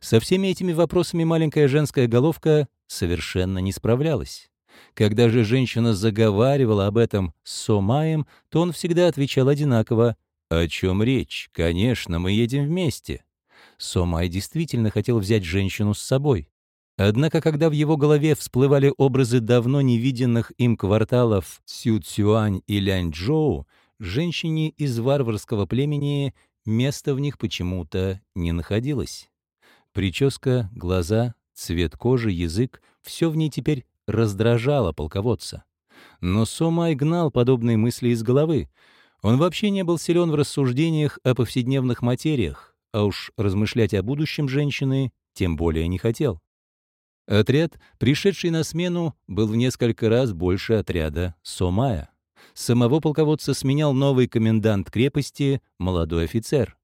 Со всеми этими вопросами маленькая женская головка совершенно не справлялась. Когда же женщина заговаривала об этом с Сомаем, то он всегда отвечал одинаково «О чем речь? Конечно, мы едем вместе». Сомай действительно хотел взять женщину с собой. Однако, когда в его голове всплывали образы давно невиденных им кварталов Сюцюань и Ляньчжоу, женщине из варварского племени места в них почему-то не находилось. Прическа, глаза, цвет кожи, язык — все в ней теперь раздражало полководца. Но Сомай гнал подобные мысли из головы. Он вообще не был силен в рассуждениях о повседневных материях, а уж размышлять о будущем женщины тем более не хотел. Отряд, пришедший на смену, был в несколько раз больше отряда Сомая. Самого полководца сменял новый комендант крепости, молодой офицер.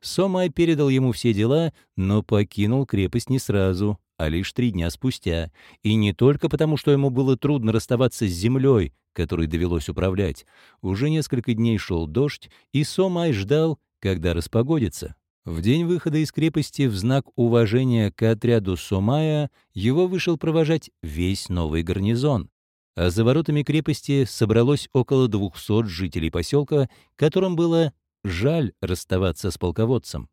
Сомай передал ему все дела, но покинул крепость не сразу, а лишь три дня спустя, и не только потому, что ему было трудно расставаться с землей, которой довелось управлять. Уже несколько дней шел дождь, и Сомай ждал, когда распогодится. В день выхода из крепости в знак уважения к отряду Сомая его вышел провожать весь новый гарнизон. А за воротами крепости собралось около двухсот жителей поселка, которым было жаль расставаться с полководцем.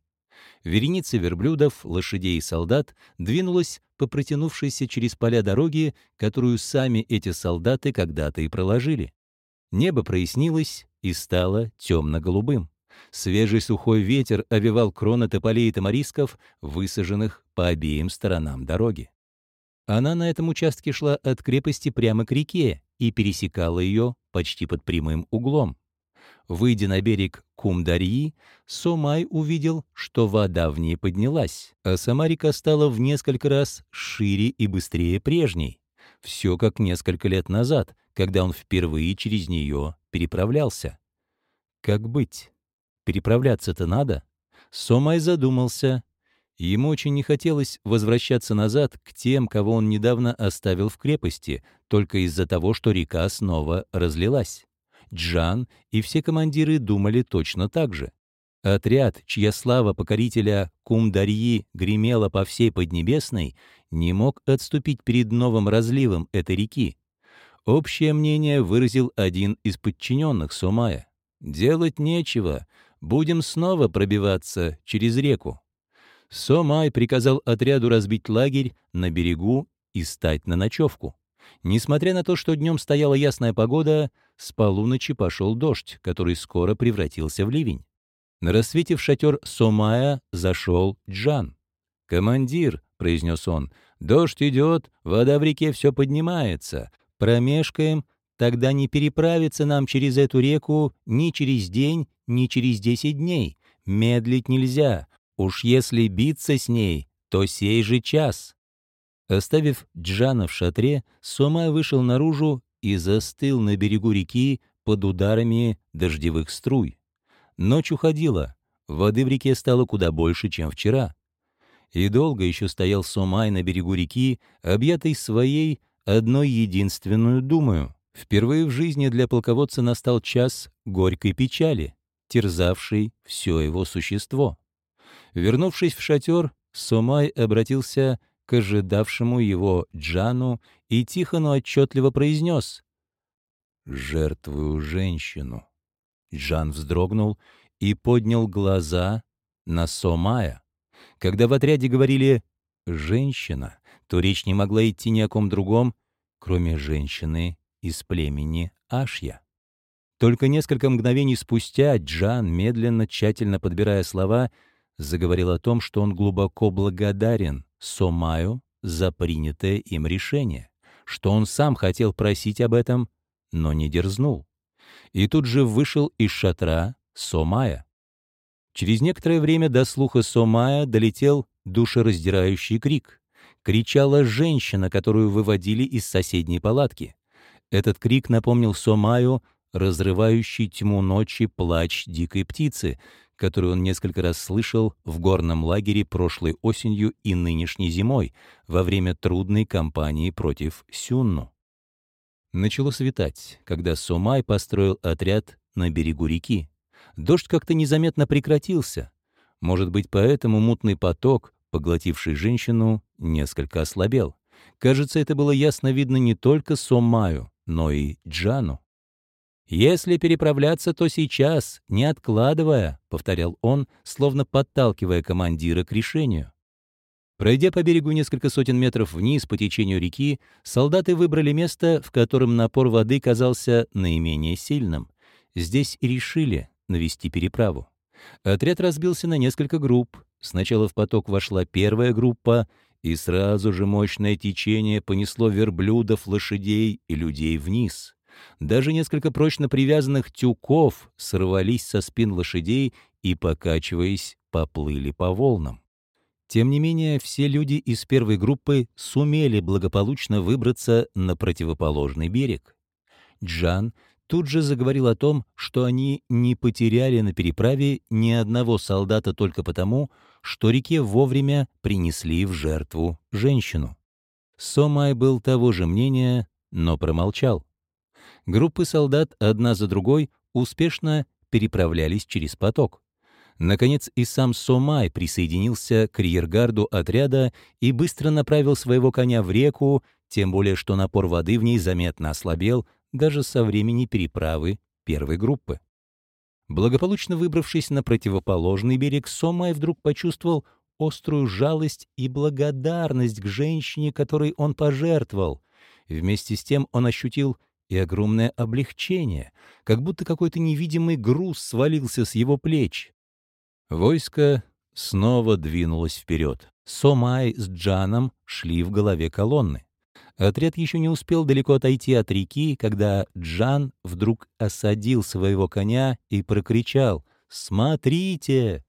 Вереница верблюдов, лошадей и солдат двинулась по протянувшейся через поля дороги, которую сами эти солдаты когда-то и проложили. Небо прояснилось и стало темно-голубым. Свежий сухой ветер овивал кроны тополей и тамарисков, высаженных по обеим сторонам дороги. Она на этом участке шла от крепости прямо к реке и пересекала ее почти под прямым углом. Выйдя на берег Кумдарьи, Сомай увидел, что вода в ней поднялась, а сама река стала в несколько раз шире и быстрее прежней. Все как несколько лет назад, когда он впервые через нее переправлялся. Как быть? Переправляться-то надо. Сомай задумался. Ему очень не хотелось возвращаться назад к тем, кого он недавно оставил в крепости, только из-за того, что река снова разлилась. Джан и все командиры думали точно так же. Отряд, чья слава покорителя Кумдарьи гремела по всей Поднебесной, не мог отступить перед новым разливом этой реки. Общее мнение выразил один из подчиненных Сумая. «Делать нечего, будем снова пробиваться через реку». Сомай приказал отряду разбить лагерь на берегу и стать на ночевку. Несмотря на то, что днем стояла ясная погода, с полуночи пошел дождь, который скоро превратился в ливень. На рассвете в шатер Сомая зашел Джан. «Командир», — произнес он, — «дождь идет, вода в реке все поднимается. Промешкаем, тогда не переправиться нам через эту реку ни через день, ни через десять дней. Медлить нельзя. Уж если биться с ней, то сей же час». Оставив Джана в шатре, Сомай вышел наружу и застыл на берегу реки под ударами дождевых струй. Ночь уходила, воды в реке стало куда больше, чем вчера. И долго еще стоял Сомай на берегу реки, объятый своей одной единственную думаю. Впервые в жизни для полководца настал час горькой печали, терзавший все его существо. Вернувшись в шатер, Сомай обратился к ожидавшему его Джану и тихо, но отчетливо произнес «Жертвую женщину». Жан вздрогнул и поднял глаза на Сомая. Когда в отряде говорили «женщина», то речь не могла идти ни о ком другом, кроме женщины из племени Ашья. Только несколько мгновений спустя Джан, медленно, тщательно подбирая слова, заговорил о том, что он глубоко благодарен Сомаю за принятое им решение, что он сам хотел просить об этом, но не дерзнул и тут же вышел из шатра Сомая. Через некоторое время до слуха Сомая долетел душераздирающий крик. Кричала женщина, которую выводили из соседней палатки. Этот крик напомнил Сомаю разрывающий тьму ночи плач дикой птицы, которую он несколько раз слышал в горном лагере прошлой осенью и нынешней зимой во время трудной кампании против Сюнну. Начало светать, когда Сумай построил отряд на берегу реки. Дождь как-то незаметно прекратился. Может быть, поэтому мутный поток, поглотивший женщину, несколько ослабел. Кажется, это было ясно видно не только Сомаю, но и Джану. «Если переправляться, то сейчас, не откладывая», — повторял он, словно подталкивая командира к решению. Пройдя по берегу несколько сотен метров вниз по течению реки, солдаты выбрали место, в котором напор воды казался наименее сильным. Здесь и решили навести переправу. Отряд разбился на несколько групп. Сначала в поток вошла первая группа, и сразу же мощное течение понесло верблюдов, лошадей и людей вниз. Даже несколько прочно привязанных тюков сорвались со спин лошадей и, покачиваясь, поплыли по волнам. Тем не менее, все люди из первой группы сумели благополучно выбраться на противоположный берег. Джан тут же заговорил о том, что они не потеряли на переправе ни одного солдата только потому, что реке вовремя принесли в жертву женщину. Сомай был того же мнения, но промолчал. Группы солдат одна за другой успешно переправлялись через поток. Наконец и сам Сомай присоединился к риергарду отряда и быстро направил своего коня в реку, тем более что напор воды в ней заметно ослабел даже со времени переправы первой группы. Благополучно выбравшись на противоположный берег, Сомай вдруг почувствовал острую жалость и благодарность к женщине, которой он пожертвовал. Вместе с тем он ощутил и огромное облегчение, как будто какой-то невидимый груз свалился с его плеч. Войско снова двинулось вперед. Сомай с Джаном шли в голове колонны. Отряд еще не успел далеко отойти от реки, когда Джан вдруг осадил своего коня и прокричал «Смотрите!».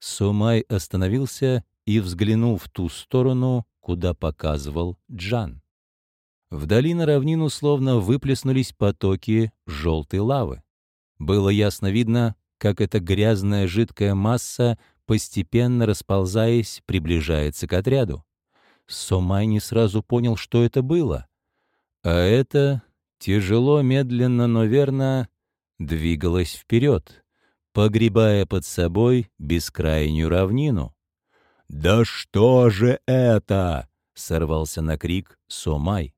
Сомай остановился и взглянул в ту сторону, куда показывал Джан. Вдали на равнину словно выплеснулись потоки желтой лавы. Было ясно видно, как эта грязная жидкая масса постепенно расползаясь, приближается к отряду. Сомай не сразу понял, что это было. А это тяжело, медленно, но верно двигалось вперед, погребая под собой бескрайнюю равнину. «Да что же это?» — сорвался на крик Сомай.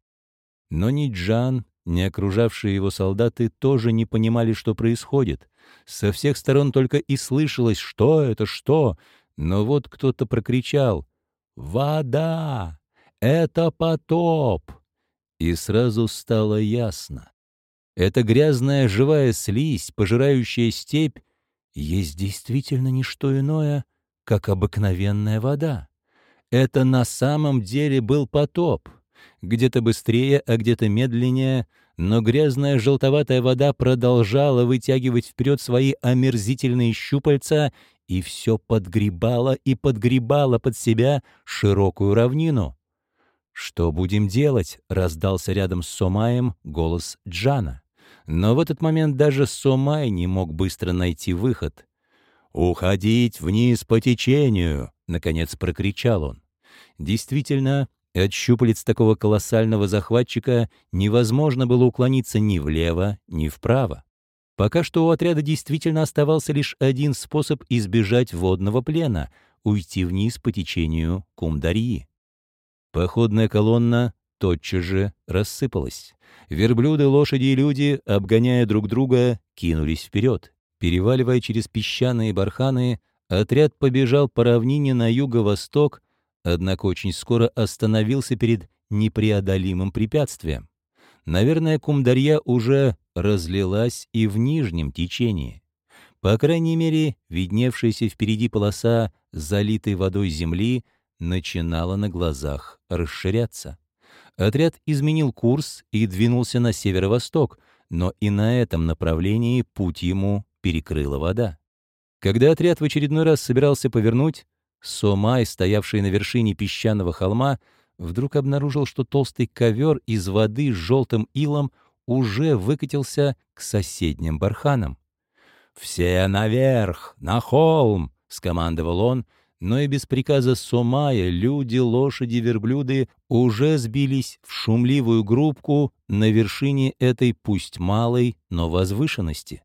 Но ни Джан, ни окружавшие его солдаты тоже не понимали, что происходит. Со всех сторон только и слышалось «что это, что?», но вот кто-то прокричал «Вода! Это потоп!» И сразу стало ясно. Эта грязная живая слизь, пожирающая степь, есть действительно не что иное, как обыкновенная вода. Это на самом деле был потоп. Где-то быстрее, а где-то медленнее, но грязная желтоватая вода продолжала вытягивать вперед свои омерзительные щупальца и все подгребала и подгребала под себя широкую равнину. «Что будем делать?» — раздался рядом с Сомаем голос Джана. Но в этот момент даже Сомай не мог быстро найти выход. «Уходить вниз по течению!» — наконец прокричал он. Действительно, от щупалец такого колоссального захватчика невозможно было уклониться ни влево, ни вправо. Пока что у отряда действительно оставался лишь один способ избежать водного плена — уйти вниз по течению Кумдарьи. Походная колонна тотчас же рассыпалась. Верблюды, лошади и люди, обгоняя друг друга, кинулись вперед. Переваливая через песчаные барханы, отряд побежал по равнине на юго-восток, однако очень скоро остановился перед непреодолимым препятствием. Наверное, Кумдарья уже разлилась и в нижнем течении. По крайней мере, видневшаяся впереди полоса залитой водой земли начинала на глазах расширяться. Отряд изменил курс и двинулся на северо-восток, но и на этом направлении путь ему перекрыла вода. Когда отряд в очередной раз собирался повернуть, Сомай, стоявший на вершине песчаного холма, вдруг обнаружил, что толстый ковер из воды с желтым илом уже выкатился к соседним барханам. «Все наверх, на холм!» — скомандовал он, но и без приказа Сомая люди, лошади, верблюды уже сбились в шумливую группку на вершине этой пусть малой, но возвышенности.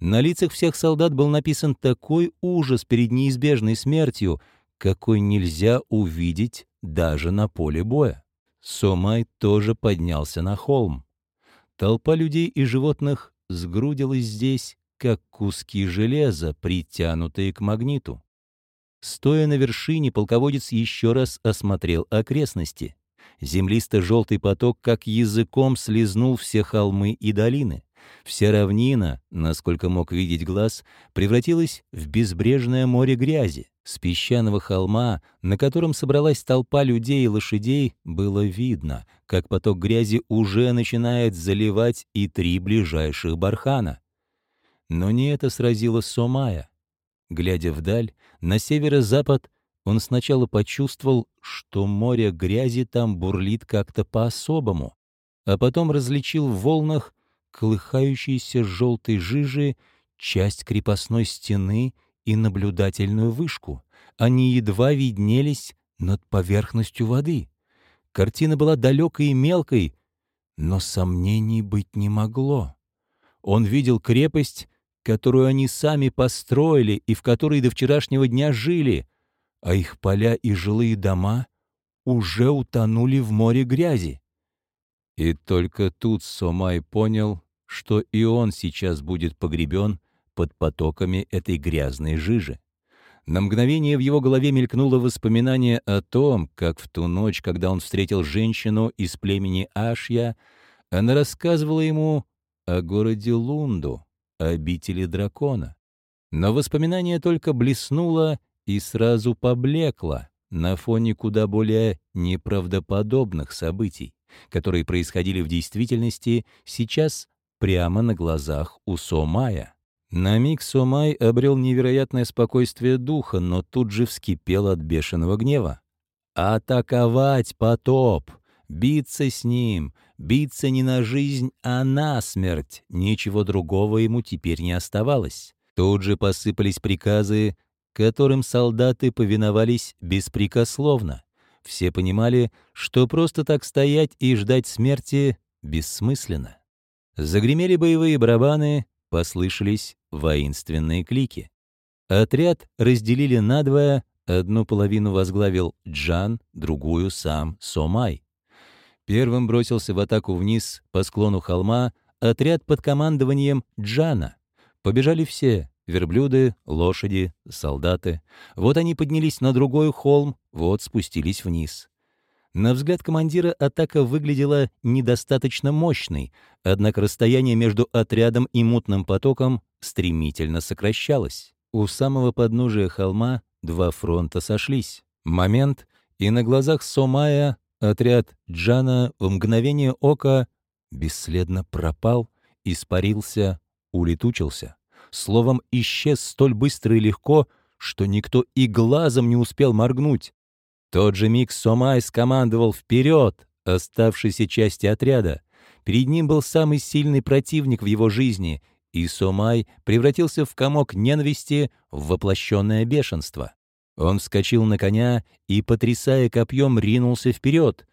На лицах всех солдат был написан такой ужас перед неизбежной смертью, какой нельзя увидеть даже на поле боя. Сомай тоже поднялся на холм. Толпа людей и животных сгрудилась здесь, как куски железа, притянутые к магниту. Стоя на вершине, полководец еще раз осмотрел окрестности. Землисто-желтый поток как языком слезнул все холмы и долины. Вся равнина, насколько мог видеть глаз, превратилась в безбрежное море грязи. С песчаного холма, на котором собралась толпа людей и лошадей, было видно, как поток грязи уже начинает заливать и три ближайших бархана. Но не это сразило Сомая. Глядя вдаль, на северо-запад, он сначала почувствовал, что море грязи там бурлит как-то по-особому, а потом различил в волнах колыхающейся желтой жижи часть крепостной стены и наблюдательную вышку. Они едва виднелись над поверхностью воды. Картина была далекой и мелкой, но сомнений быть не могло. Он видел крепость, которую они сами построили и в которой до вчерашнего дня жили, а их поля и жилые дома уже утонули в море грязи. И только тут Сомай понял, что и он сейчас будет погребен под потоками этой грязной жижи. На мгновение в его голове мелькнуло воспоминание о том, как в ту ночь, когда он встретил женщину из племени Ашья, она рассказывала ему о городе Лунду, обители дракона. Но воспоминание только блеснуло и сразу поблекло на фоне куда более неправдоподобных событий, которые происходили в действительности сейчас прямо на глазах у Сомая. На миг Сомай обрел невероятное спокойствие духа, но тут же вскипел от бешеного гнева. «Атаковать потоп! Биться с ним! Биться не на жизнь, а на смерть. Ничего другого ему теперь не оставалось. Тут же посыпались приказы, которым солдаты повиновались беспрекословно. Все понимали, что просто так стоять и ждать смерти бессмысленно. Загремели боевые барабаны, послышались воинственные клики. Отряд разделили надвое, одну половину возглавил Джан, другую — сам Сомай. Первым бросился в атаку вниз по склону холма отряд под командованием Джана. Побежали все — верблюды, лошади, солдаты. Вот они поднялись на другой холм, вот спустились вниз. На взгляд командира атака выглядела недостаточно мощной, однако расстояние между отрядом и мутным потоком стремительно сокращалось. У самого подножия холма два фронта сошлись. Момент, и на глазах Сомая Отряд Джана в мгновение ока бесследно пропал, испарился, улетучился. Словом, исчез столь быстро и легко, что никто и глазом не успел моргнуть. Тот же миг Сомай скомандовал вперед оставшейся части отряда. Перед ним был самый сильный противник в его жизни, и Сомай превратился в комок ненависти в воплощенное бешенство. Он вскочил на коня и, потрясая копьем, ринулся вперед.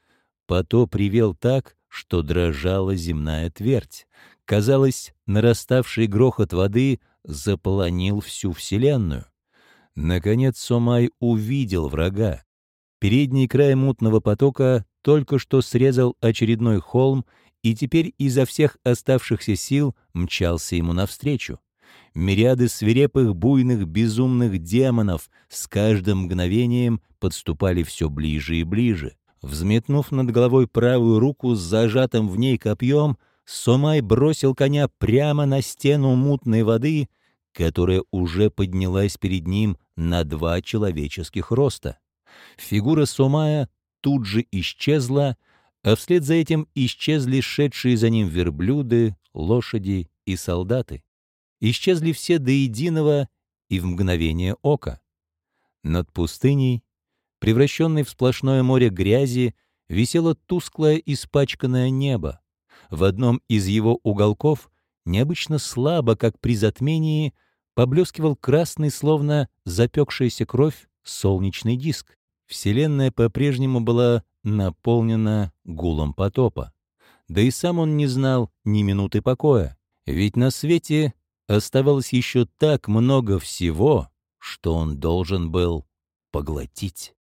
Потоп привел так, что дрожала земная твердь. Казалось, нараставший грохот воды заполонил всю вселенную. Наконец Сомай увидел врага. Передний край мутного потока только что срезал очередной холм и теперь изо всех оставшихся сил мчался ему навстречу. Мириады свирепых, буйных, безумных демонов с каждым мгновением подступали все ближе и ближе. Взметнув над головой правую руку с зажатым в ней копьем, Сомай бросил коня прямо на стену мутной воды, которая уже поднялась перед ним на два человеческих роста. Фигура Сомая тут же исчезла, а вслед за этим исчезли шедшие за ним верблюды, лошади и солдаты исчезли все до единого и в мгновение ока. Над пустыней, превращенной в сплошное море грязи, висело тусклое испачканное небо. В одном из его уголков, необычно слабо, как при затмении, поблескивал красный, словно запекшаяся кровь, солнечный диск. Вселенная по-прежнему была наполнена гулом потопа. Да и сам он не знал ни минуты покоя, ведь на свете оставалось еще так много всего, что он должен был поглотить.